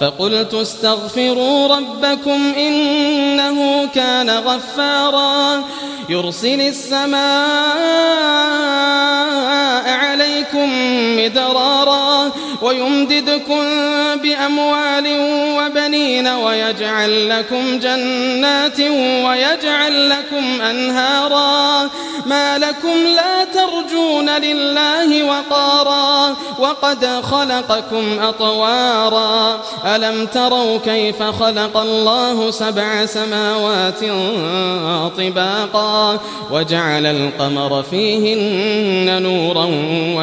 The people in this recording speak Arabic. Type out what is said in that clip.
فقلت استغفروا ربكم إنه كان غفارا يرسل السماء عليكم مدرارا ويمددكم بأموال وبنين ويجعل لكم جنات ويجعل لكم أنهارا ما لكم لا ترجون لله وقارا وقد خلقكم أطوارا. ألم تروا كيف خلق الله سبع سماوات طباقا وجعل القمر فيهن نورا